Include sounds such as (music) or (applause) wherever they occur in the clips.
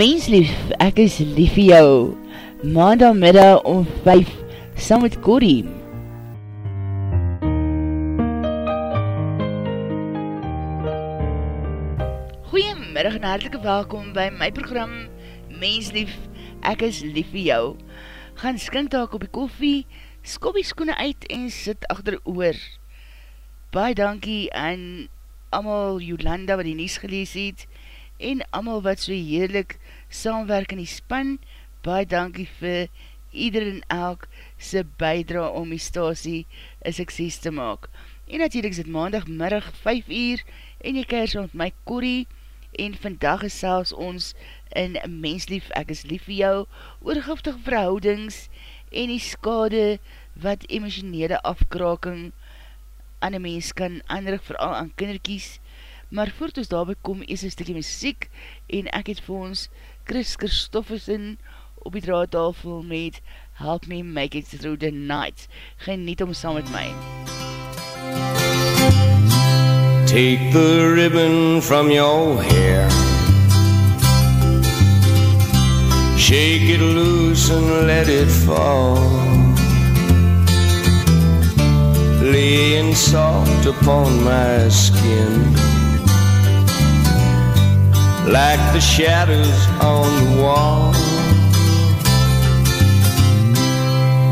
Menslief, ek is lief vir jou. Maandagmiddag om 5, saam met Corrie. Goeiemiddag en hartelike welkom by my program Menslief, ek is lief vir jou. Gaan skink op die koffie, skop die skoene uit en sit achter oor. Baie dankie aan amal Jolanda wat die nies gelees het, en amal wat so heerlik saamwerk in die span, baie dankie vir ieder en elk sy bijdra om die stasie een sukses te maak. En natuurlijk is het maandagmiddag 5 uur en jy kers met my Corrie. En vandag is selfs ons in Menslief, ek is lief vir jou, oorgiftige verhoudings en die skade wat emotionele afkraking aan die mens kan aanrig, vooral aan kinderkies, maar voort ons daarby kom, is een stukje muziek, en ek het vir ons Chris Christofferson op die draadtafel met Help Me Make It Through the Night. Geniet om saam met my. Take the ribbon from your hair Shake it loose and let it fall Laying soft upon my skin like the shadows on the wall.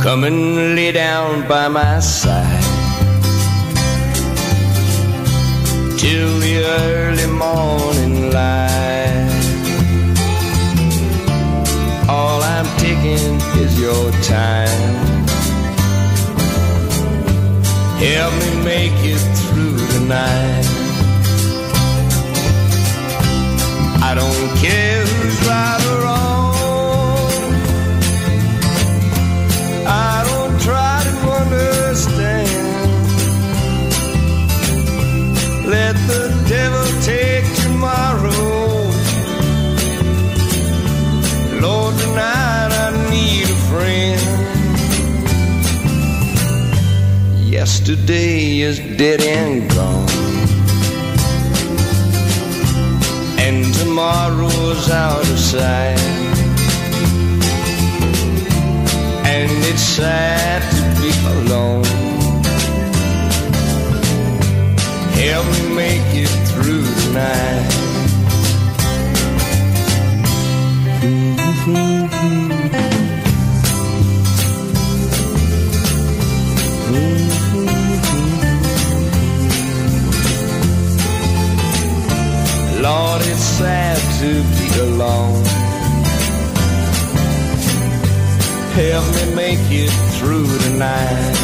Come and lay down by my side till the early morning light. All I'm taking is your time. Help me make it through the night. I don't care who's right or wrong. I don't try to understand. Let the devil take tomorrow. Lord, tonight I need a friend. Yesterday is dead and gone. Tomorrow's out of sight. And it's sad to be alone. Help me make it through the night. Mm-hmm. Lord, it's sad to be alone. Help me make it through the night.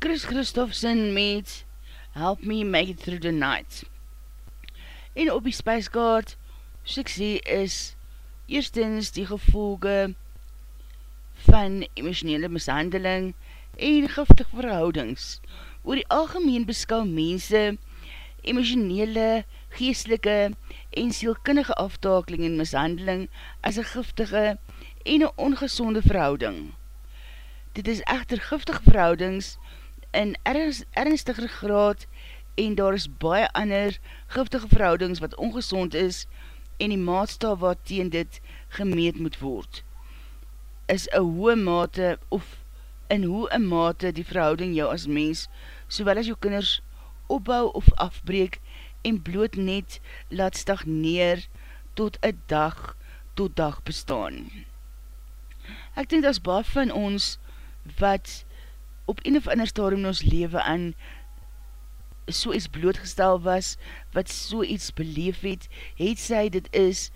Chris Christofferson met Help Me Make It Through the Night. En op die spijskaart, soos ek sê, is eerstens die gevolge van emotionele mishandeling en giftig verhoudings. Oor die algemeen beskou mense emotionele, geestelike en sielkundige aftakeling en mishandeling as een giftige en een ongezonde verhouding. Dit is echter giftige verhoudings in ernstiger graad en daar is baie ander giftige verhoudings wat ongezond is en die maatstaal wat teen dit gemeet moet word is een hoë mate of in hoe een mate die verhouding jou as mens, sowel as jou kinders opbou of afbreek en bloot net laat stagneer tot een dag tot dag bestaan. Ek denk dat is baie van ons wat op een of ander stadium in ons leven aan so iets blootgestel was, wat so iets beleef het, het sy dit is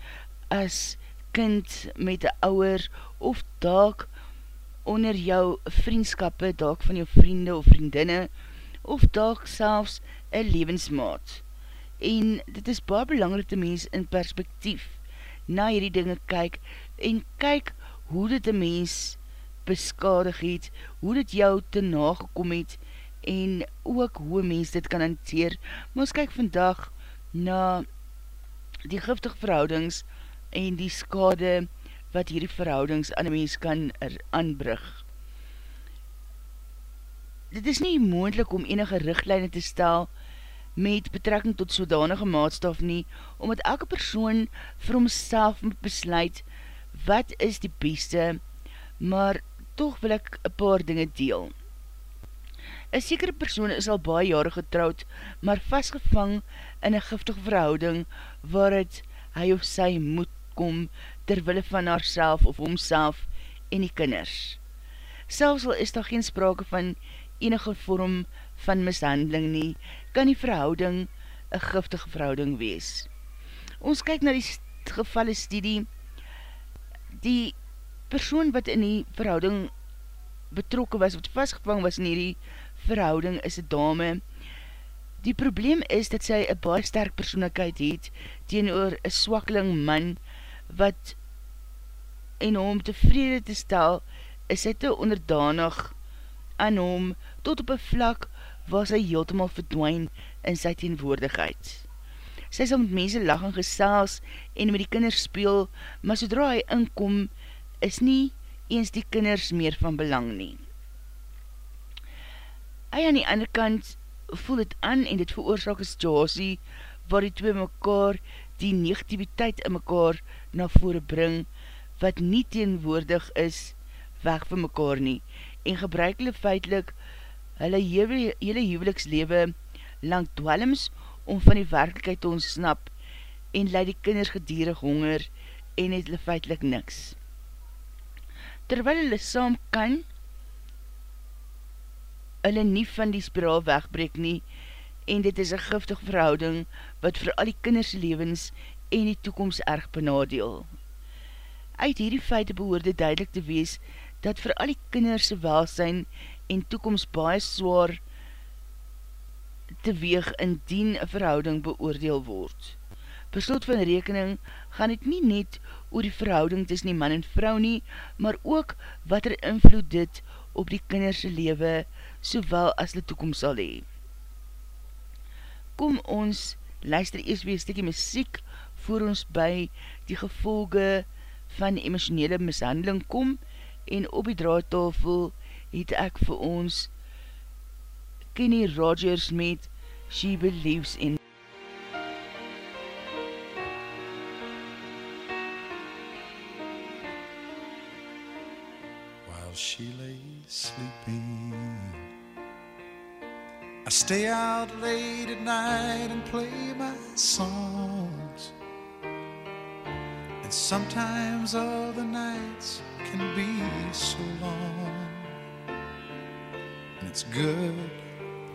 as kind met een ouwer of daak onder jou vriendskappe, daak van jou vriende of vriendinne, of daak selfs een levensmaat. En dit is baar belangrijk te mens in perspektief na hierdie dinge kyk en kyk hoe dit die mens beskadig het, hoe dit jou te nagekom het en ook hoe mens dit kan hanteer. Maar ons kyk vandag na die giftig verhoudings en die skade wat hierdie verhoudings aan die mens kan er aanbrug. dit is nie moendlik om enige richtlijne te stel met betrekking tot sodanige maatstaf nie, omdat elke persoon vir homself moet besluit wat is die beste, maar toch wil ek een paar dinge deel. Een sekere persoon is al baie jare getrouwd, maar vastgevang in een giftige verhouding waar het hy of sy moet kom terwille van haar of homself en die kinders. Selfs al is daar geen sprake van enige vorm van mishandeling nie, kan die verhouding een giftige verhouding wees. Ons kyk na die gevalle studie, die persoon wat in die verhouding betrokken was, wat vastgevang was in die verhouding, is een dame. Die probleem is dat sy een baie sterk persoonlijkheid het, teen oor een swakkeling man, wat en om tevrede te stel, is hy te onderdanig aan hom tot op een vlak waar sy heeltemaal verdwijn in sy teenwoordigheid. Sy sal met mense lach en gesels en met die kinders speel, maar sodra hy inkom, is nie eens die kinders meer van belang nie. Hy aan die ander kant voel het aan en dit veroorzaak een situasie waar die twee mekaar die negativiteit in mekaar na vore bring, wat nie teenwoordig is weg van mekaar nie en gebruik hulle feitlik hulle hele huwelikslewe lang dwellings om van die werkelijkheid te ontsnap en leid die kinders gedierig honger en het hulle feitlik niks. Terwyl hulle saam kan, hulle nie van die spiraal wegbreek nie en dit is een giftig verhouding wat vir al die kinders levens en die toekomst erg benadeel. Uit hierdie feite behoorde duidelik te wees dat vir al die kinderse welsijn en toekomst baie zwaar te weeg indien een verhouding beoordeel word. Per slot van rekening gaan het nie net oor die verhouding tussen die man en vrou nie, maar ook wat er invloed dit op die kinderse lewe, sowel as die toekomst sal hee. Kom ons luister eers weer stikkie muziek voor ons by die gevolge van emotionele mishandeling kom en op die draadtafel het ek vir ons Kenny Rogers met She Believes in While she lays sleeping I stay out late at night and play my songs And sometimes all the nights can be so long. And it's good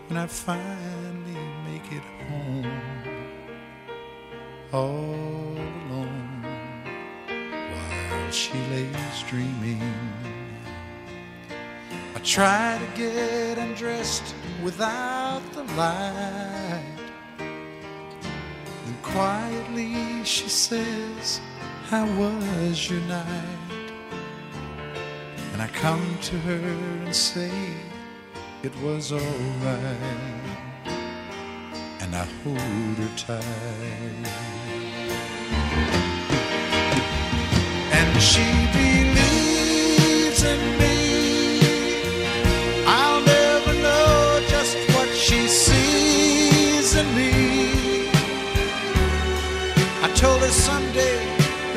when I finally make it home all alone while she lays dreaming. I try to get undressed without the light. And quietly she says, How was your? And I come to her and say it was alright And I hold her tight And she believes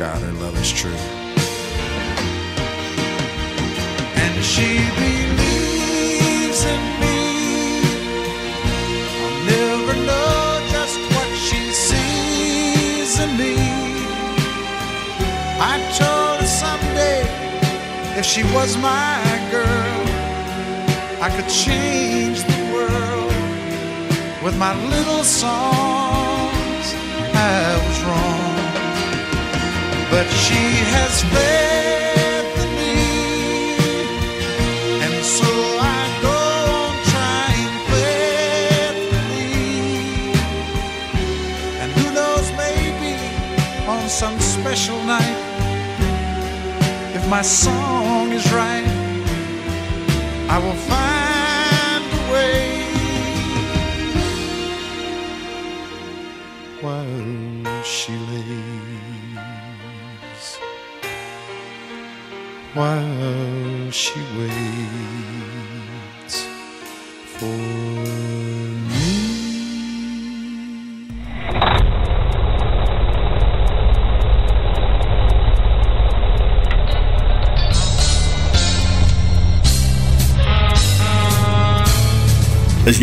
God, her love is true. And she believes in me. I'll never know just what she sees in me. I told her someday if she was my girl, I could change the world with my little songs. I was wrong, but she has faith in me, and so I go on trying faithfully. And who knows, maybe on some special night, if my song is right, I will find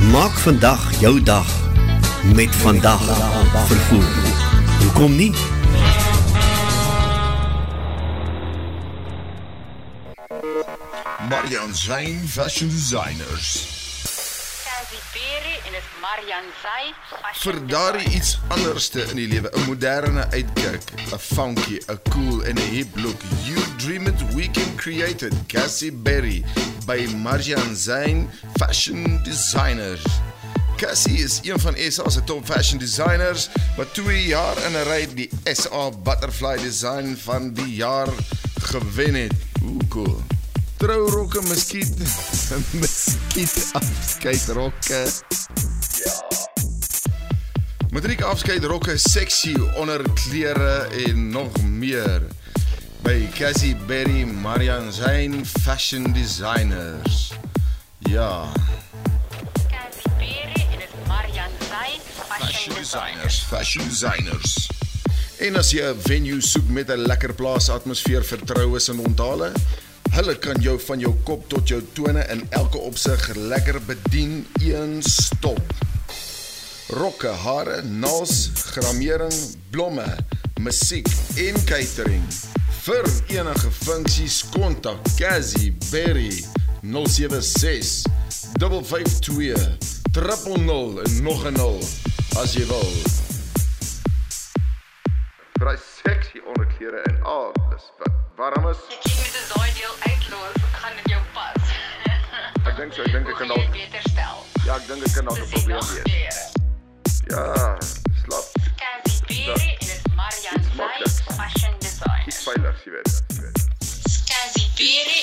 Maak vandag jou dag met vandag vervoer. Hoekom nie? Marian Zijn Fashion Designers. Marian Zay. Vir daardie iets anderste in die lewe, 'n moderne uitkyk, 'n funky, 'n cool en 'n hip look. You dream it, we can create it. Cassie Berry by Marian Zijn Fashion Designers. Cassie is een van SA se top fashion designers wat 2 jaar in 'n ry die SA Butterfly Design van die jaar gewen het. Hoe cool. Trourokke, muskiet, (laughs) muskiet afskeidrokke. Matriek afskeidrokke, sexy onderklere en nog meer. By Cassie Berry Marian Zijn Fashion Designers. Ja, Cassie Berry en is Marian Zay. fashion designers, fashion designers. En as jy 'n venue soek met 'n lekker plaas atmosfeer, vertroues en onthale, hulle kan jou van jou kop tot jou tone in elke opsig lekker bedien een stop. Rokke, hare, nails, gramering, blomme, musiek en catering. Vir enige funksies kontak Cassie Berry 076 552 000 en nog 'n 0 as jy wil. Vir daai sexy onderklere en alles wat warm is. Ek kyk met 'n daai deel uitlos, gaan dit jou pas. Ek dink so, ek dink ek kan dalk beter stel. ja, ek dink ek kan dalk 'n probleem wees. Ja, slap. En is Marian makliks. Fashion Iets designers. veiligs, jy weet.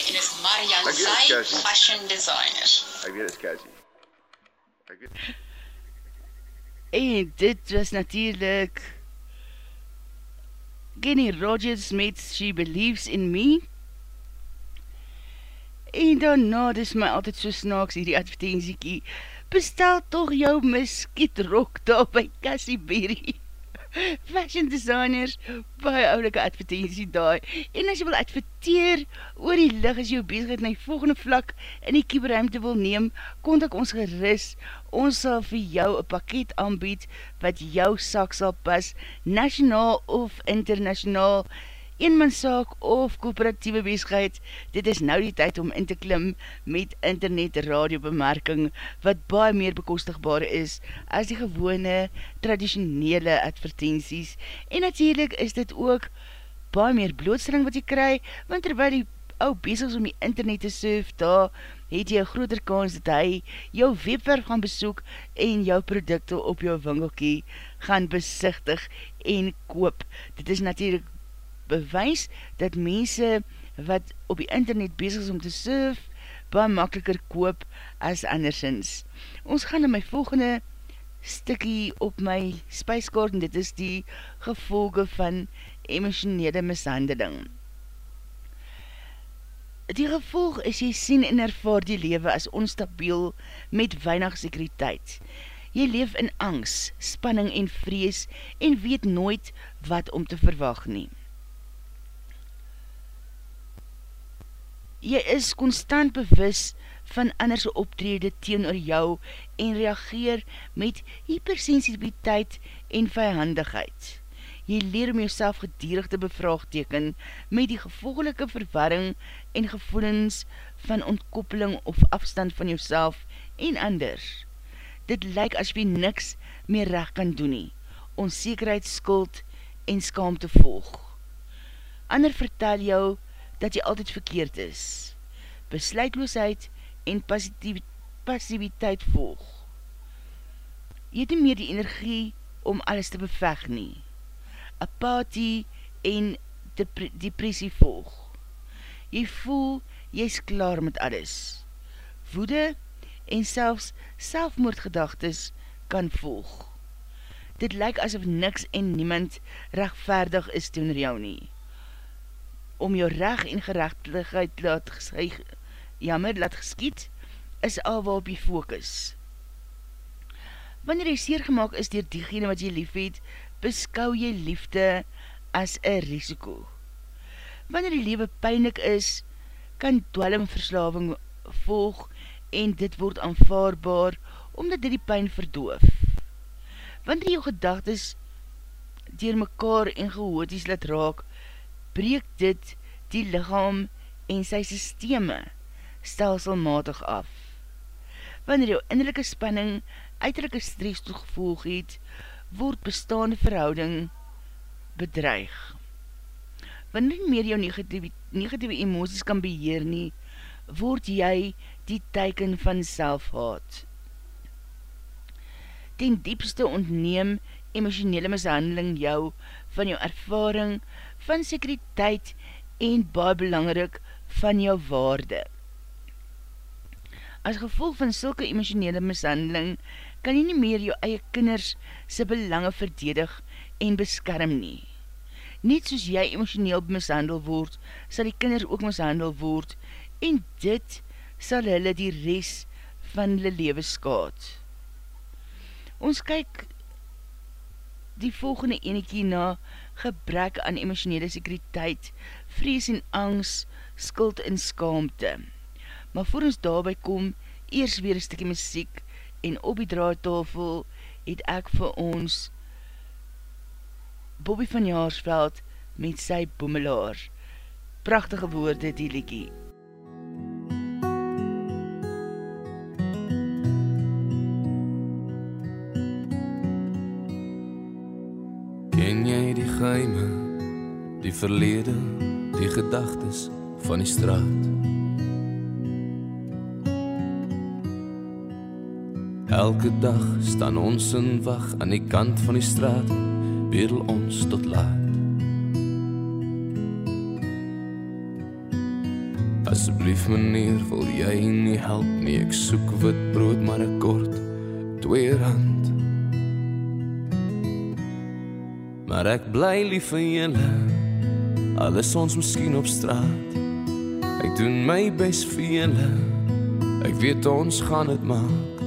En is Marian. Cassie. Fashion designers. Ek weet dit is Cassie. Ek weet En dit was natuurlijk Kenny Rogers met She Believes in Me. En daarna, dis my altyd so snaaks hierdie advertentiekie, bestel toch jou muskietrok daar by Cassie Berry. (laughs) Fashion designers, baie oulike advertentie daai. En as jy wil adverteer oor die lig as jou bezigheid na die volgende vlak in die kieberuimte wil neem, kontak ons geris. Ons sal vir jou een pakket aanbied wat jou sak sal pas, nationaal of internationaal. Eenmanszaak of kooperatieve weesheid, dit is nou die tyd om in te klim met internet radiobemerking wat baie meer bekostigbaar is as die gewone traditionele advertenties en natuurlijk is dit ook baie meer blootstelling wat jy kry, want terwijl die ou bezig is om die internet te surf, daar het jy een groter kans dat hy jou webwerf gaan besoek en jou producte op jou winkelkie gaan besichtig en koop. Dit is natuurlijk bewys dat mense wat op die internet bezig is om te surf, baie makkeliker koop as andersins. Ons gaan in my volgende stikkie op my spijskaart en dit is die gevolge van emotionele mishandeling. Die gevolg is jy sien en ervaar die lewe as onstabiel met weinig sekuriteit. Jy leef in angst, spanning en vrees en weet nooit wat om te verwag nie. Jy is constant bewus van anderse optrede teen oor jou en reageer met hypersensibiliteit en vijandigheid. Jy leer om jouself gedierig te bevraagteken met die gevolgelike verwarring en gevoelens van ontkoppeling of afstand van jouself en anders. Dit lyk as jy niks meer recht kan doen nie, onzekerheid, skuld en skaamte volg. Ander vertel jou dat jy altyd verkeerd is. Besluitloosheid en passiviteit volg. Jy het nie meer die energie om alles te beveg nie apathie en depressie volg. Jy voel, jy is klaar met alles. Woede en selfs selfmoordgedagtes kan volg. Dit lyk asof niks en niemand rechtvaardig is toen jou nie. Om jou recht en gerechtigheid laat gescheig, jammer, laat geskiet, is al waarop jy focus. Wanneer jy seer gemaakt is dier diegene wat jy lief het, beskou jy liefde as een risiko. Wanneer die lewe pijnlik is, kan dwellingverslaving volg en dit word aanvaarbaar omdat dit die pijn verdoof. Wanneer jou gedagtes dier mekaar en gehooties laat raak, breek dit die lichaam en sy systeme stelselmatig af. Wanneer jou innerlijke spanning uiterlijke stress toegevolg het, word bestaande verhouding bedreig. Wanneer meer jou negatieve, negatieve emoties kan beheer nie, word jy die teiken van selfhaat. Ten diepste ontneem emotionele mishandeling jou van jou ervaring, van sekuriteit en baie belangrik van jou waarde. As gevolg van sulke emotionele mishandeling kan jy nie meer jou eie kinders sy belange verdedig en beskerm nie. Net soos jy emotioneel mishandel word, sal die kinders ook mishandel word en dit sal hulle die res van hulle lewe skaad. Ons kyk die volgende enekie na gebrek aan emotionele sekuriteit, vrees en angst, skuld en skaamte. Maar voor ons daarby kom, eers weer een stikkie muziek, en op die draaitafel het ek vir ons Bobby van Jaarsveld met sy boemelaar. Prachtige woorde die liekie. Geheime, die verlede, die gedagtes van die straat? Elke dag staan ons in wag aan die kant van die straat, bedel ons tot laat. Asseblief meneer, wil jy nie help nie? Ek soek wit brood maar 'n kort twee rand. Maar ek bly lief vir julle. Alles ons miskien op straat. Ek doen my bes vir julle. Ek weet ons gaan dit maak.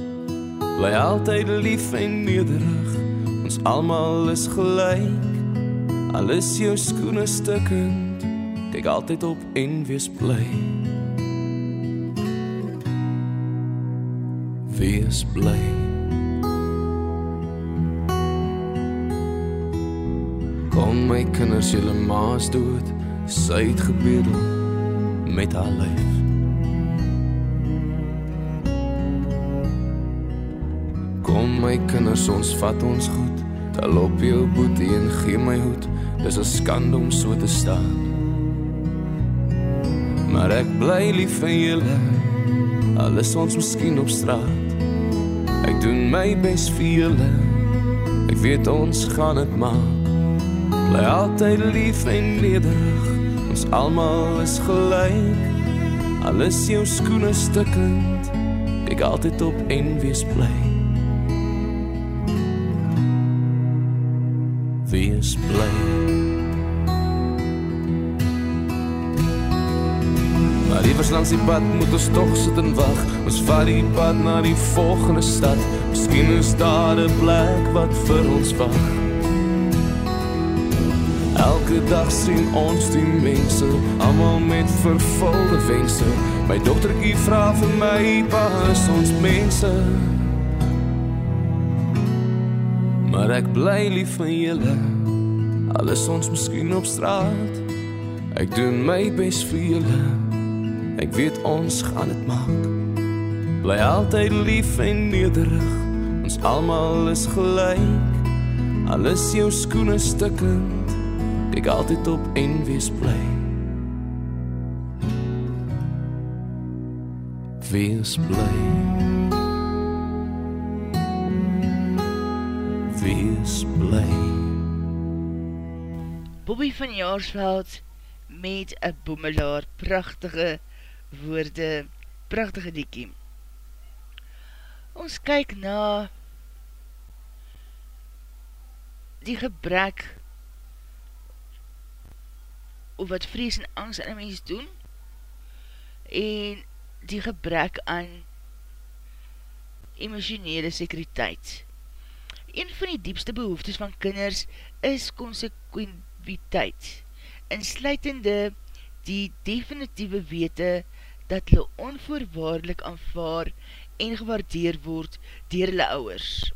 Bly altyd lief en nederig. Ons almal is gelyk. Alles jou skoene stukkend. Kyk altyd op en wees bly. Wees bly. My kinders, julle ma's dood. sy het gebedel met haar lyf. Kom my kinders, ons vat ons goed, tel op jou boetie en gee my hoed, dis een skande om so te staan. Maar ek bly lief vir julle, al is ons miskien op straat. Ek doen my best vir julle, ek weet ons gaan het maak. Bly altyd lief en nederig, ons almal is gelijk. Al is jou skoene stikkend, ek altyd op en wees bly. Wees bly. Maar iewers langs die pad moet ons toch sit en wacht Ons vat die pad na die volgende stad Misschien is daar een plek wat vir ons wacht Elke dag sien ons die mense Allemaal met vervulde wense. My dochterkie vraag vir my Pa is ons mense? Maar ek bly lief van julle. Al is ons miskien op straat. Ek doen my best vir julle. Ek weet ons gaan het maak. Bly altyd lief en nederig. Ons almal is gelijk Al is jou skoene stikkend Ek altyd op en wees bly. Wees bly. Wees bly. Bobby van Jaarsveld met een boemelaar, prachtige woorde, prachtige diekie. Ons kyk na die gebrek of wat vrees en angst in een mens doen en die gebrek aan emotionele sekuriteit. Een van die diepste behoeftes van kinders is consequentiteit, insluitende die definitieve wete dat hulle onvoorwaardelik aanvaar en gewaardeer word dier hulle ouwers.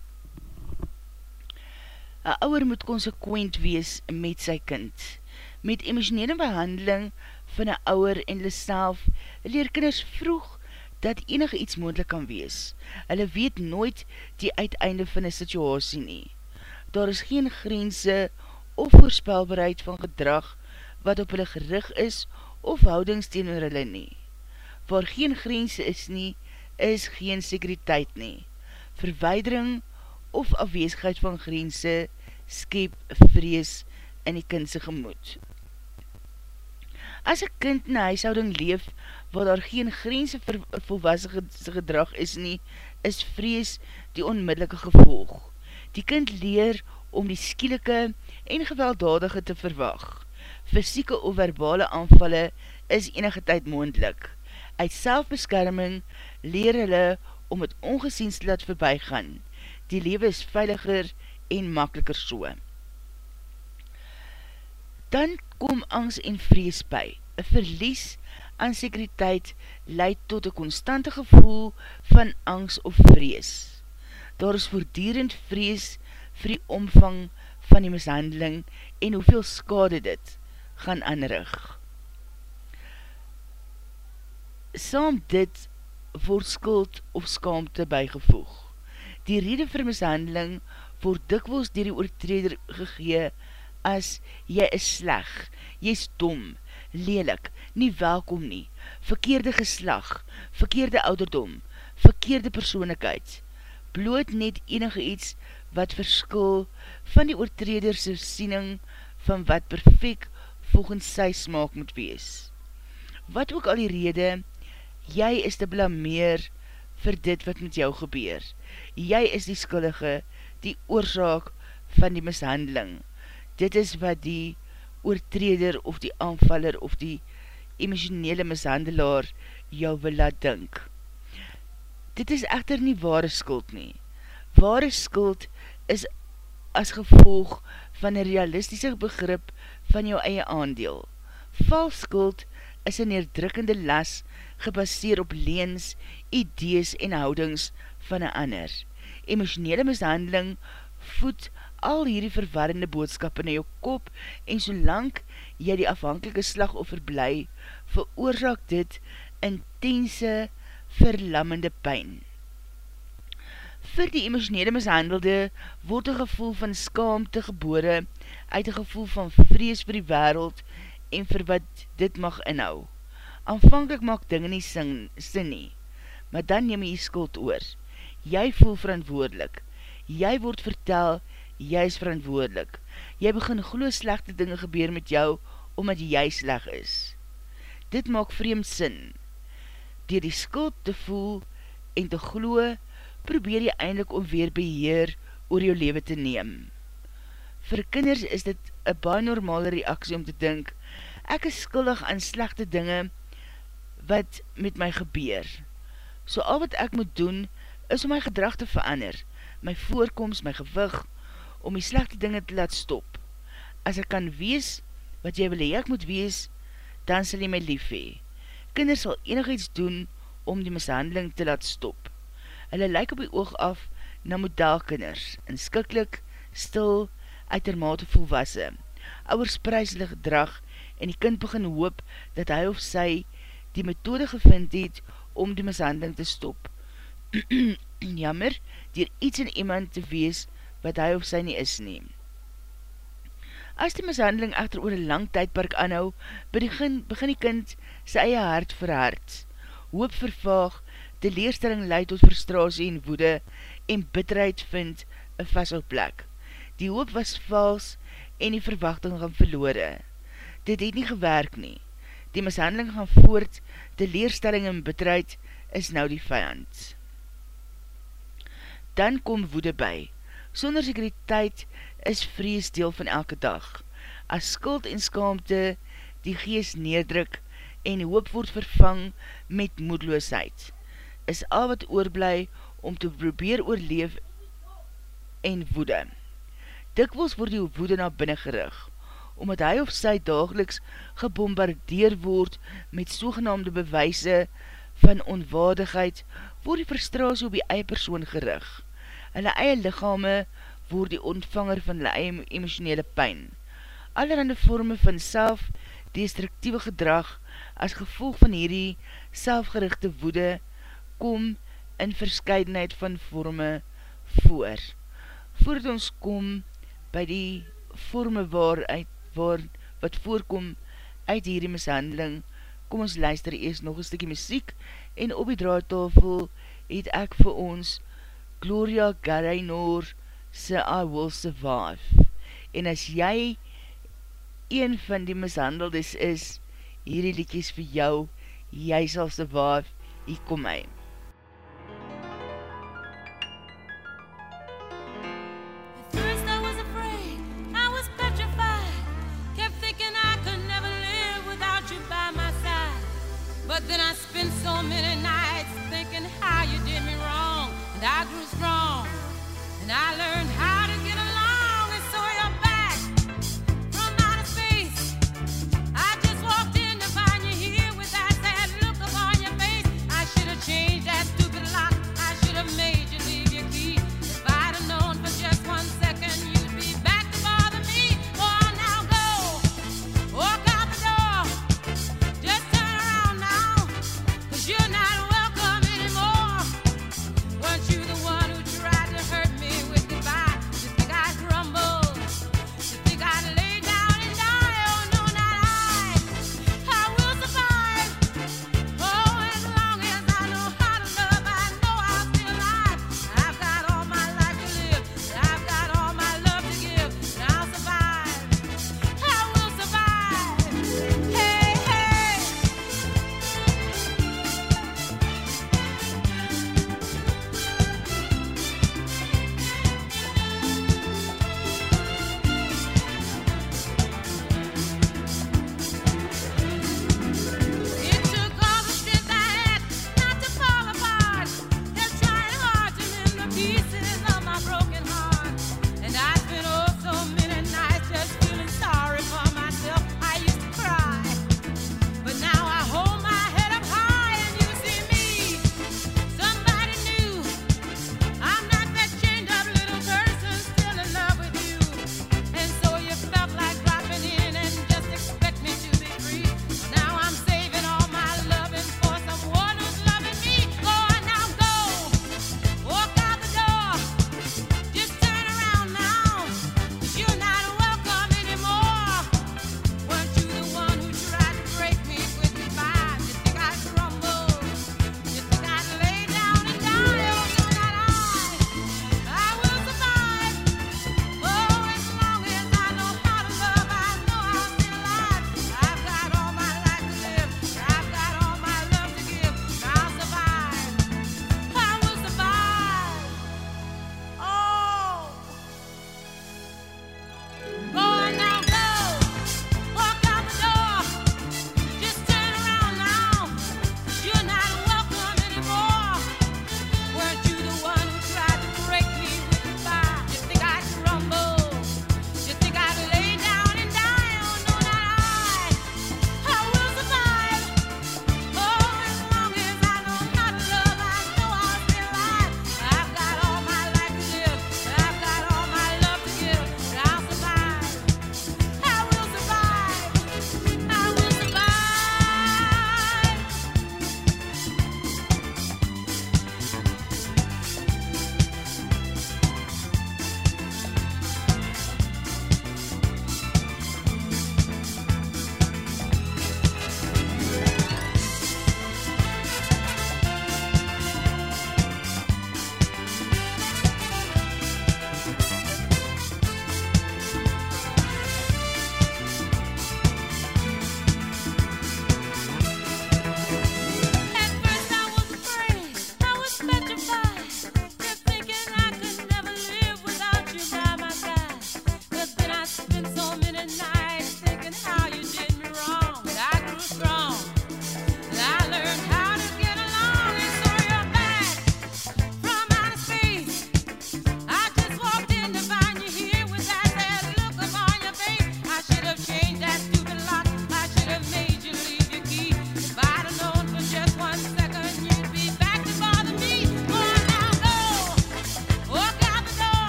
Een ouwer moet consequent wees met sy kind. Met emotionele behandeling van een ouwer en hulle self leer kinders vroeg dat enige iets moendlik kan wees. Hulle weet nooit die uiteinde van die situasie nie. Daar is geen grense of voorspelbaarheid van gedrag wat op hulle gerig is of houdings teenoor hulle nie. Waar geen grense is nie, is geen sekuriteit nie. Verweidering of afweesheid van grense skep vrees in die kindse gemoed. As een kind in een huishouding leef, waar daar geen grense vir volwassen gedrag is nie, is vrees die onmiddellike gevolg. Die kind leer om die skielike en gewelddadige te verwag. Fysieke of verbale aanvalle is enige tyd moendlik. Uit selfbeskerming leer hulle om het ongeziens te laat voorbij gaan. Die lewe is veiliger en makkeliker so. Dan kom angst en vrees by. Een verlies aan sekuriteit leid tot een constante gevoel van angst of vrees. Daar is voordierend vrees vir die omvang van die mishandeling en hoeveel skade dit gaan aanrig. Saam dit word skuld of skaamte bygevoeg. Die rede vir mishandeling word dikwels dier die oortreder gegee as jy is sleg, jy is dom, lelik, nie welkom nie, verkeerde geslag, verkeerde ouderdom, verkeerde persoonlikheid, bloot net enige iets wat verskil van die oortrederse siening van wat perfect volgens sy smaak moet wees. Wat ook al die rede, jy is te blameer vir dit wat met jou gebeur. Jy is die skuldige, die oorzaak van die mishandeling. Dit is wat die oortreder of die aanvaller of die emotionele mishandelaar jou wil laat dink. Dit is echter nie ware skuld nie. Ware skuld is as gevolg van een realistische begrip van jou eie aandeel. Vals skuld is een neerdrukkende las gebaseer op leens, idees en houdings van een ander. Emotionele mishandeling voed al hierdie verwarrende boodskap in jou kop en solang jy die afhankelike slagoffer bly, veroorzaak dit intense, verlammende pijn. Vir die emotionele mishandelde word een gevoel van skaamte gebore uit een gevoel van vrees vir die wereld en vir wat dit mag inhou. Aanvankelijk maak dinge nie sin, sin nie, maar dan neem jy skuld oor. Jy voel verantwoordelik. Jy word vertel, jy is verantwoordelik. Jy begin glo slechte dinge gebeur met jou, omdat jy sleg is. Dit maak vreemd sin. Door die skuld te voel en te glo, probeer jy eindelijk om weer beheer oor jou leven te neem. Vir kinders is dit een baie normale reaksie om te dink, ek is skuldig aan slechte dinge wat met my gebeur. So al wat ek moet doen, is om my gedrag te verander, my voorkomst, my gewig, om die slechte dinge te laat stop. As ek kan wees wat jy wil ek moet wees, dan sal jy my lief hee. Kinders sal enig iets doen om die mishandeling te laat stop. Hulle lyk op die oog af na modelkinders, en skiklik, stil, uitermate volwasse. Ouwers prijs hulle gedrag, en die kind begin hoop, dat hy of sy die methode gevind het, om die mishandeling te stop. (clears throat) Jammer, dier iets in iemand te wees, wat hy of sy nie is neem. As die mishandeling echter oor een lang tydpark anhou, begin, begin die kind sy eie hart verhard. Hoop vervaag, die leerstelling leid tot frustratie en woede en bitterheid vind een vastelplek. Die hoop was vals en die verwachting gaan verloore. Dit het nie gewerk nie. Die mishandeling gaan voort, die leerstelling en bitterheid is nou die vijand. Dan kom woede by. Sonder sekuriteit is vrees deel van elke dag. As skuld en skaamte die geest neerdruk en hoop word vervang met moedloosheid is al wat oorblij om te probeer oorleef en woede. Dikwels word die woede na binnen gerig, omdat hy of sy dageliks gebombardeer word met sogenaamde bewijse van onwaardigheid, word die frustratie op die eie persoon gerig. Hulle eie lichame word die ontvanger van hulle eie emotionele pijn. Allerhande vorme van self-destructieve gedrag as gevolg van hierdie selfgerichte woede kom in verscheidenheid van vorme voor. Voordat ons kom by die vorme waar, uit, waar wat voorkom uit hierdie mishandeling, kom ons luister eers nog een stukkie muziek en op die draadtafel het ek vir ons Gloria Gaynor se I Will Survive. En as jy een van die mishandeldes is, hierdie liedjes vir jou, jy sal survive, hier kom my.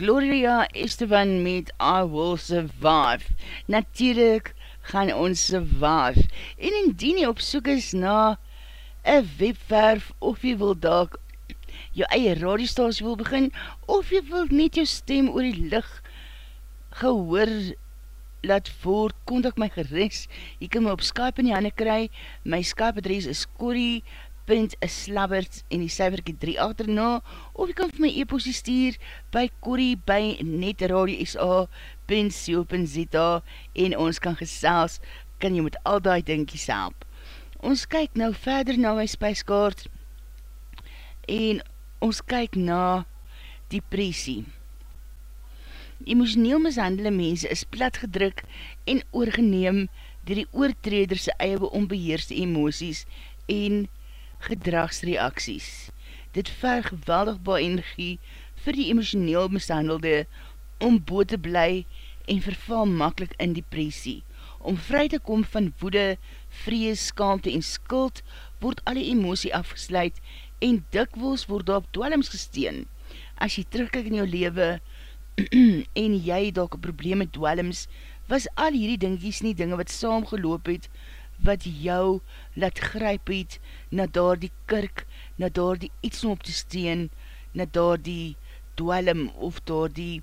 Gloria Esteban met I Will Survive. Natuurlijk gaan ons survive. En indien jy op soek is na een webwerf, of jy wil dalk jou eie radiostasie wil begin, of jy wil net jou stem oor die licht gehoor laat voort, kontak my geris. Jy kan my op Skype in die handen kry. My Skype adres is Corrie slabbert en die syferkie 3 achterna, of jy kan vir my e-postie stuur by Corrie by netradio.sa.co.za en ons kan gesels, kan jy met al die dinkies help. Ons kyk nou verder na my spijskaart en ons kyk na depressie. Emotioneel mishandelde mense is platgedruk en oorgeneem dier die oortrederse eie onbeheerste emoties en gedragsreaksies. Dit ver geweldig baie energie vir die emotioneel mishandelde om boot te bly en verval makkelijk in depressie. Om vry te kom van woede, vrees, skaamte en skuld word alle emosie afgesluit en dikwels word daar op dwellings gesteen. As jy terugkijk in jou lewe (clears throat) en jy dalk een probleem met dwellings, was al hierdie dingies nie dinge wat saam geloop het wat jou laat gryp het na daar die kirk, na daar die iets om op te steen, na daar die dwellum of daar die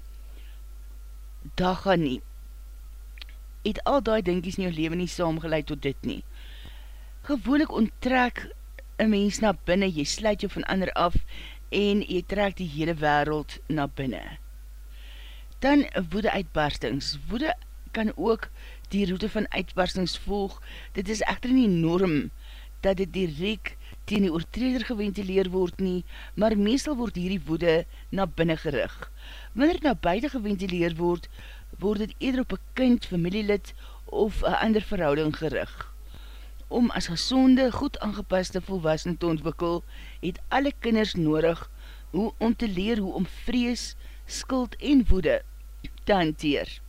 daga nie. Het al die dinkies in jou leven nie saamgeleid tot dit nie. Gewoonlik onttrek een mens na binnen, jy sluit jou van ander af en jy trek die hele wereld na binnen. Dan woede uitbarstings. Woede kan ook die route van uitbarstings volg, dit is echter nie norm dat dit direct teen die oortreder gewentileer word nie, maar meestal word hierdie woede na binnen gerig. Wanneer het na buiten gewentileer word, word dit eerder op een kind, familielid of een ander verhouding gerig. Om as gezonde, goed aangepaste volwassen te ontwikkel, het alle kinders nodig hoe om te leer hoe om vrees, skuld en woede te hanteer.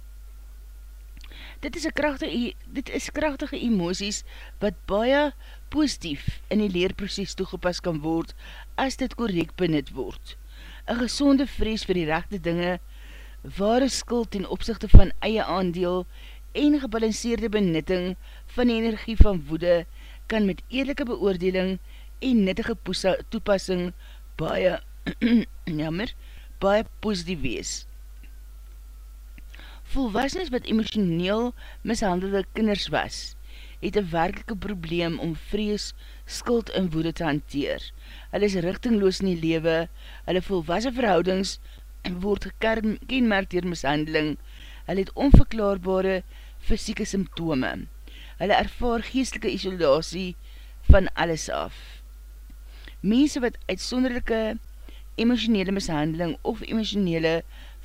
Dit is, krachtige, dit is krachtige emoties wat baie positief in die leerproces toegepas kan word as dit correct benut word. Een gezonde vrees vir die rechte dinge, ware skuld ten opzichte van eie aandeel en gebalanceerde benutting van die energie van woede kan met eerlijke beoordeling en nuttige toepassing baie, (clears throat) jammer, baie positief wees. Volwassenes wat emotioneel mishandelde kinders was, het een werkelike probleem om vrees, skuld en woede te hanteer. Hulle is richtingloos in die lewe, hulle volwassen verhoudings (clears throat) word gekenmerkt dier mishandeling, hulle het onverklaarbare fysieke symptome. Hulle ervaar geestelike isolatie van alles af. Mense wat uitsonderlijke emotionele mishandeling of emotionele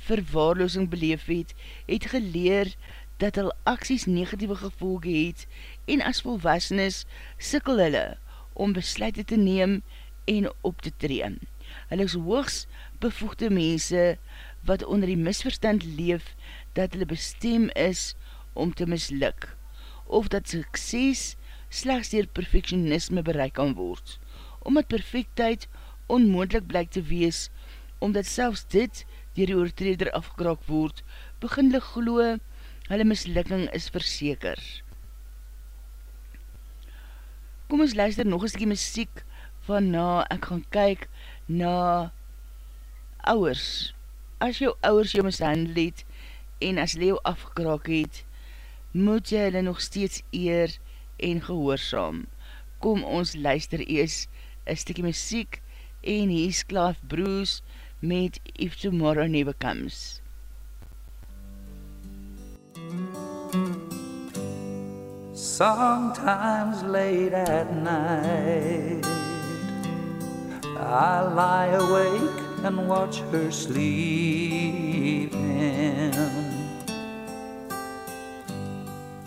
verwaarloosing beleef het, het geleer dat hulle acties negatieve gevolge het en as volwassenes sikkel hulle om besluit te neem en op te treem. Hulle is hoogs bevoegde mense wat onder die misverstand leef dat hulle bestem is om te misluk of dat sukses slechts dier perfectionisme bereik kan word. Omdat perfectheid onmoendlik blyk te wees, omdat selfs dit dier die oortreder afgekraak word, begin hulle glo, hulle mislukking is verseker. Kom ons luister nog eens die muziek van na, ek gaan kyk na ouwers, as jou ouwers jou mishandel het en as leeuw afgekraak het, moet jy hulle nog steeds eer en gehoorzaam. Kom ons luister ees een stikkie muziek en He's Clive Bruce met If Tomorrow Never Comes. Sometimes late at night I lie awake and watch her sleeping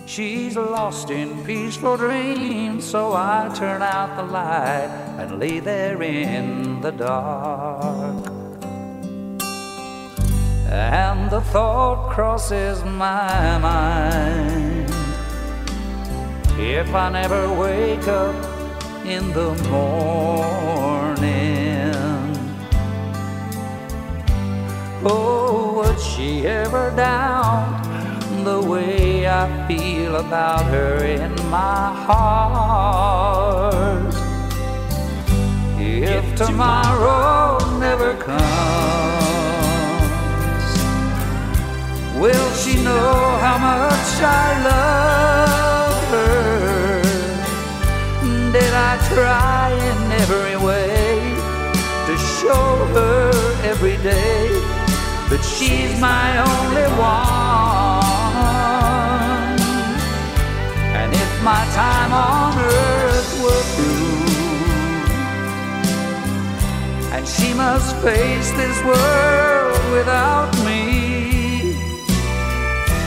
She's lost in peaceful dreams So I turn out the light And lay there in the dark And the thought crosses my mind If I never wake up in the morning Oh, would she ever doubt the way I feel about her in my heart. If tomorrow never comes, will she know how much I love her? Did I try in every way to show her every day that she's my only one? And if my time on earth were through and she must face this world without me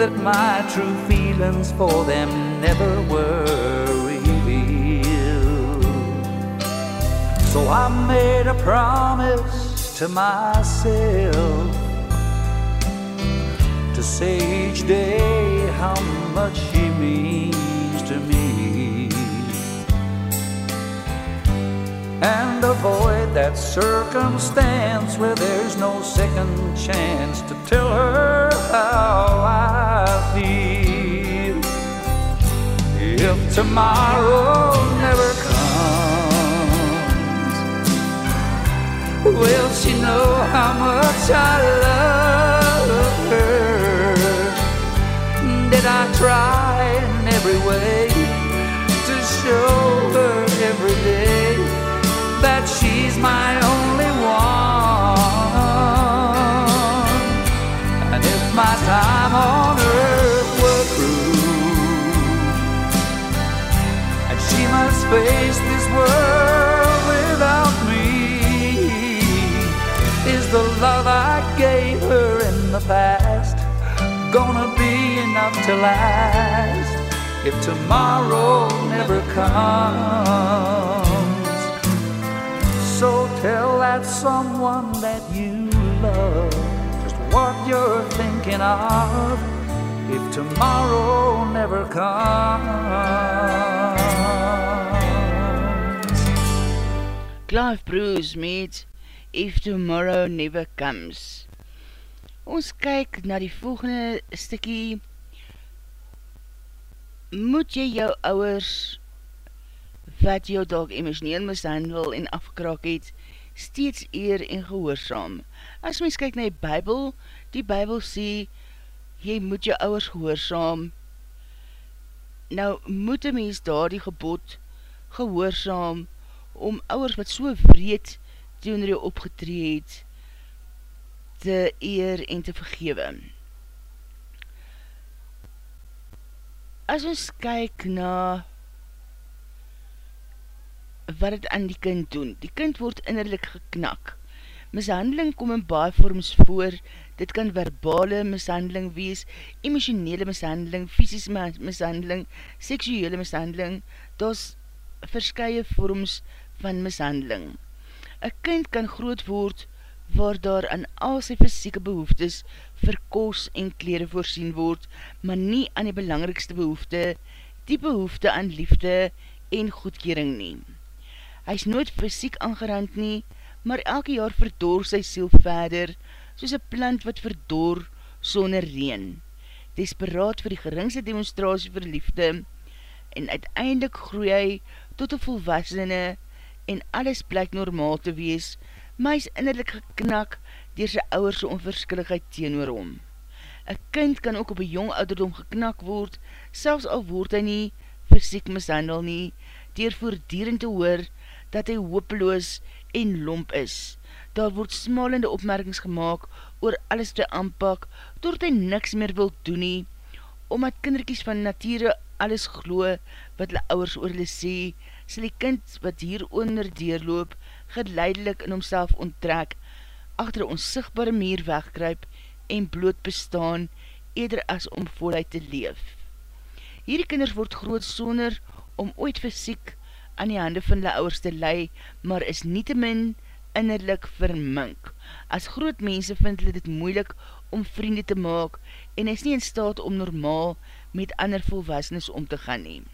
that my true feelings for them never were revealed. So I made a promise to myself to say each day how much she means to me. and avoid that circumstance where there's no second chance to tell her how I feel. If tomorrow never comes, will she know how much I love her? Did I try in every way to show her every day? that she's my only face this world without me, is the love I gave her in the past gonna be enough to last if tomorrow never comes? So tell that someone that you love just what you're thinking of if tomorrow never comes. Clive Bruce met If Tomorrow Never Comes. Ons kyk na die volgende stikkie Moet jy jou ouwers wat jou dalk emotioneel mishandel en afgekraak het, steeds eer en gehoorzaam. As mys kyk na die bybel, die bybel sê, jy moet jou ouwers gehoorzaam. Nou moet die mens daar die gebod gehoorzaam, om ouwers wat so vreed toen jy opgetreed, te eer en te vergewe. As ons kyk na wat het aan die kind doen. Die kind word innerlik geknak. Mishandeling kom in baie vorms voor, dit kan verbale mishandeling wees, emotionele mishandeling, fysische mishandeling, seksuele mishandeling, daar is verskye vorms van mishandeling. Een kind kan groot word waar daar aan al sy fysieke behoeftes vir kos en kleren voorsien word, maar nie aan die belangrikste behoefte, die behoefte aan liefde en goedkering nie. Hy is nooit fysiek aangerand nie, maar elke jaar verdor sy siel verder, soos een plant wat verdor sonder reen. Desperaat vir die geringste demonstratie vir liefde, en uiteindelik groei hy tot een volwassene en alles blyk normaal te wees, maar is innerlik geknak dier sy ouwerse onverskilligheid teenoor hom. Een kind kan ook op een jong ouderdom geknak word, selfs al word hy nie fysiek mishandel nie, dier voordierend te hoor dat hy hopeloos en lomp is. Daar word smalende opmerkings gemaakt oor alles te aanpak, doordat hy niks meer wil doen nie, omdat kinderkies van nature alles glo wat hulle ouwers oor hulle sê, sal die kind wat hier onder deurloop, geleidelik in homself onttrek, achter ons sigtbare meer wegkryp en bloot bestaan, eder as om voluit te leef. Hierdie kinders word groot sonder om ooit fysiek aan die hande van hulle ouwers te lei, maar is nie te min innerlik vermink. As groot mense vind hulle dit moeilik om vriende te maak en is nie in staat om normaal met ander volwassenes om te gaan neem.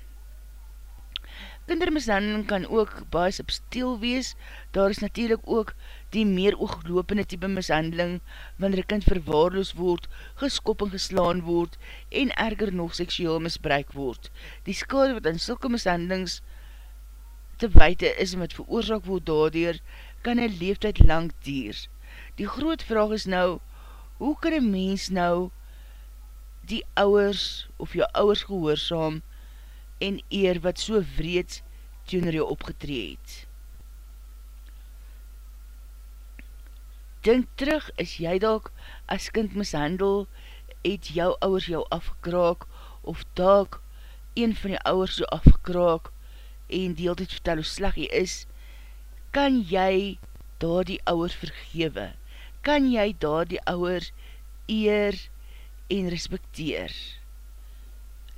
Kindermishandeling kan ook baie substiel wees, daar is natuurlijk ook die meer ooglopende type mishandeling, wanneer een kind verwaarloos word, geskop en geslaan word, en erger nog seksueel misbruik word. Die skade wat aan sulke mishandelings te weite is en wat veroorzaak word daardoor, kan een leeftijd lang dier. Die groot vraag is nou, hoe kan een mens nou die ouwers of jou ouwers gehoorzaam en eer wat so vreed teenoor jou opgetree het? Dink terug, is jy dalk as kind mishandel, het jou ouwers jou afgekraak, of dalk een van die ouwers jou afgekraak, en die altijd vertel hoe slag jy is, kan jy daar die ouwers vergewe? Kan jy daar die ouwers eer en respecteer?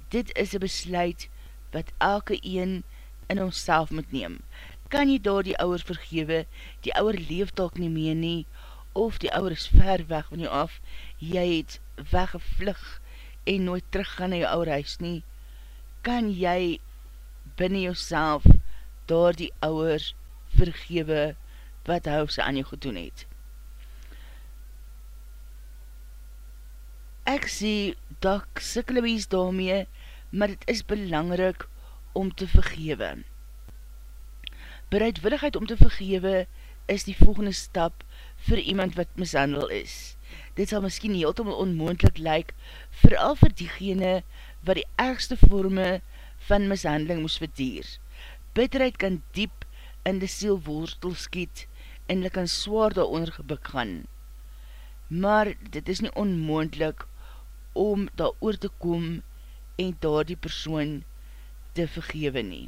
Dit is een besluit wat elke een in ons self moet neem. Kan jy daar die ouwers vergewe, die ouwer leef dalk nie meer nie, of die ouwer is ver weg van jou af, jy het weggevlug en nooit terug gaan na jou ouwer huis nie, kan jy binnen jou daar die ouwers vergewe wat hy of sy aan jou gedoen het. Ek sê, dat sikkele wees daarmee, maar het is belangrik om te vergewe. Bereidwilligheid om te vergewe is die volgende stap vir iemand wat mishandel is. Dit sal miskien heeltemal onmoendlik lyk, vooral vir diegene wat die ergste vorme van mishandeling moes verdier. Bitterheid kan diep in die siel worstel skiet en hulle kan zwaar daaronder gebuk gaan. Maar dit is nie onmoendlik om daar oor te kom en daar die persoon te vergewe nie.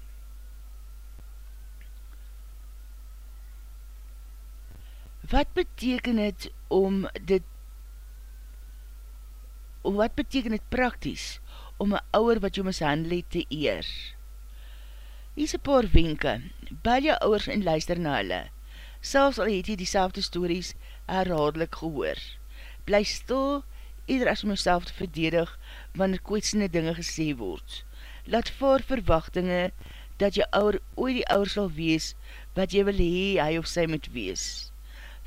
Wat beteken het om dit wat beteken het prakties om een ouwer wat jou mishandel het te eer? Hier is een paar wenke, bel jou ouwers en luister na hulle. Selfs al het jy die selfde stories herhadelik gehoor. Bly stil, ieder as om jouself te verdedig, wanneer kwetsende dinge gesê word. Laat voor verwachtinge, dat jou ouwer ooit die ouwer sal wees, wat jy wil hee, hy of sy moet wees.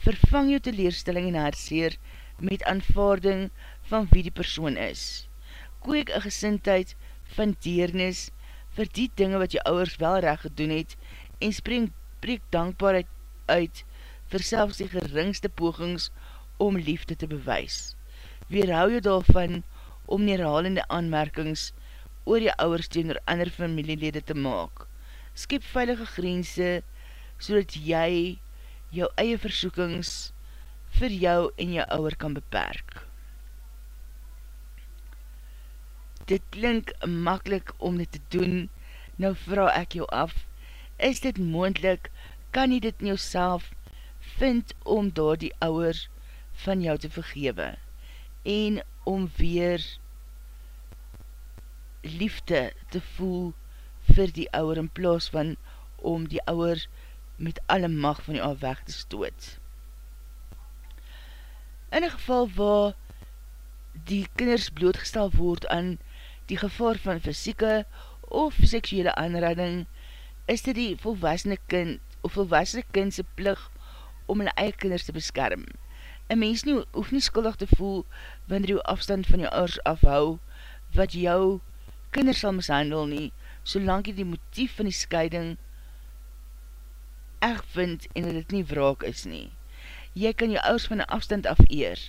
Vervang jou teleerstelling en haarseer, met aanvaarding van wie die persoon is. Koek een gesintheid van deernis, vir die dinge wat jou ouwers wel recht gedoen het en spring preek dankbaarheid uit vir selfs die geringste pogings om liefde te bewys. Weerhou jou daarvan om neerhalende aanmerkings oor jou ouwers tegen ander familielede te maak. Skip veilige grense so dat jy jou eie versoekings vir jou en jou ouwer kan beperk. dit klink makkelijk om dit te doen, nou vraag ek jou af, is dit moendlik, kan jy dit in jouself vind om daar die ouwer van jou te vergewe, en om weer liefde te voel vir die ouwer in plaas van om die ouwer met alle mag van jou weg te stoot. In een geval waar die kinders blootgestel word aan die gevaar van fysieke of seksuele aanrading, is dit die volwassene kind of volwassene kindse plig om hulle eie kinders te beskerm. Een mens nie, hoef nie skuldig te voel wanneer jou afstand van jou ouders afhou, wat jou kinders sal mishandel nie, solang jy die motief van die scheiding echt vind en dat het nie wraak is nie. Jy kan jou ouders van die afstand af eer.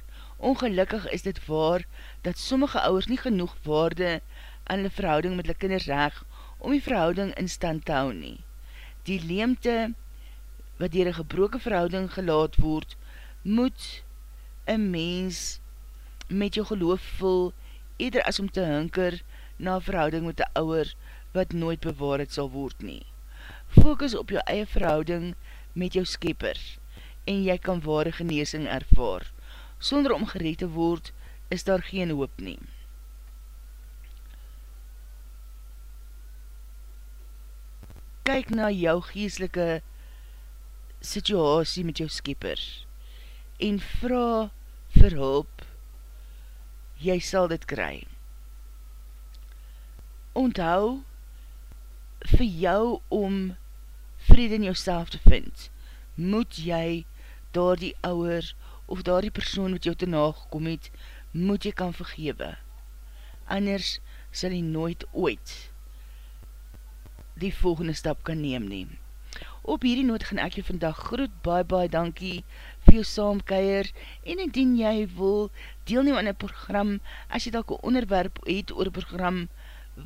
Ongelukkig is dit waar dat sommige ouders nie genoeg waarde aan die verhouding met die kinders reg om die verhouding in stand te hou nie. Die leemte wat dier een gebroke verhouding gelaat word, moet een mens met jou geloof vul, eerder as om te hunker na verhouding met die ouwer wat nooit bewaar het sal word nie. Focus op jou eie verhouding met jou skepper en jy kan ware geneesing ervaar. Sonder om gereed te word, is daar geen hoop nie. Kyk na jou geestelike situasie met jou skepper en vraag vir hulp, jy sal dit kry. Onthou, vir jou om vrede in jou te vind, moet jy daar die ouwer of daar die persoon wat jou te nagekom het, moet jy kan vergewe. Anders sal jy nooit ooit die volgende stap kan neem neem. Op hierdie noot gaan ek jou vandag groet, bye bye, dankie vir jou saamkeier, en indien jy wil deelneem aan een program, as jy dalk een onderwerp het oor program,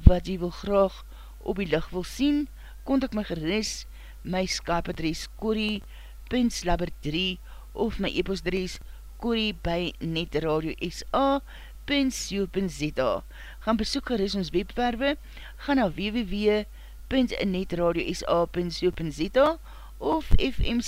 wat jy wil graag op die licht wil sien, kontak my geris, my Skype adres corrie.slabber3 of my e-postadres corrie by netradio.sa .co.za Gaan besoek geris ons webwerwe, gaan na www.netradio.sa www.netradio.sa.co.za of FM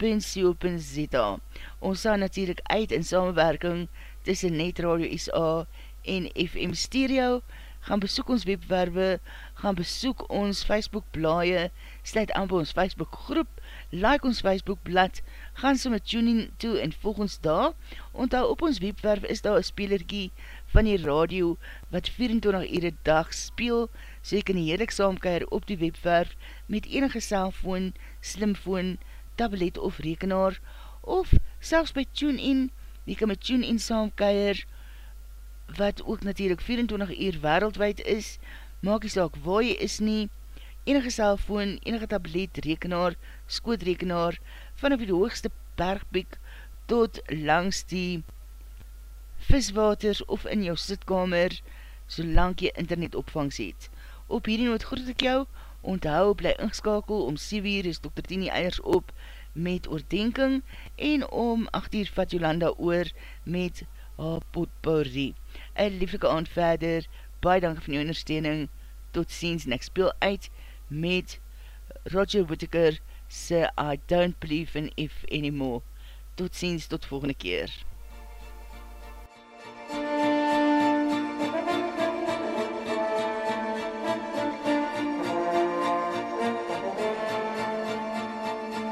Stereo.co.za Ons sal natuurlijk uit in samenwerking tussen Netradio SA en FM Stereo. Gaan besoek ons webwerwe, gaan besoek ons Facebook blaie, sluit aan by ons Facebook groep, like ons Facebook blad, gaan so met tuning toe en volg ons daar. Onthou op ons webwerf is daar een spelerkie van die radio wat 24 ure dag speel, so jy kan heerlik saamkeer op die webwerf met enige cellfoon, slimfoon, tablet of rekenaar, of selfs by TuneIn, jy kan met TuneIn saamkeer, wat ook natuurlijk 24 uur wereldwijd is, maak jy saak waar jy is nie, enige cellfoon, enige tablet, rekenaar, skootrekenaar, vanaf die hoogste bergpiek tot langs die viswaters of in jou sitkamer, solang jy internet opvangs het. Op hierdie noot groet ek jou, onthou, bly ingeskakel, om 7 uur is Dr. Tini Eiers op met oordenking, en om 8 uur vat Jolanda oor met haar potpourri. Een lieflike aand verder, baie dank van jou ondersteuning, tot ziens, en ek speel uit met Roger Whittaker se I don't believe in if anymore. Tot ziens, tot volgende keer.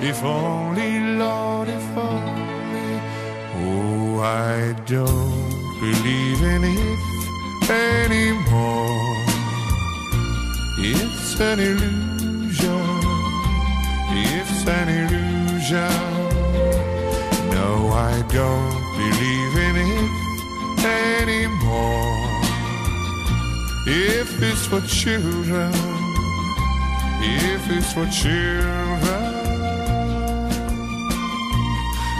if only, Lord, if only. Oh, I don't believe in it anymore. It's an illusion. It's an illusion. No, I don't believe in it anymore. If it's for children, if it's for children,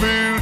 be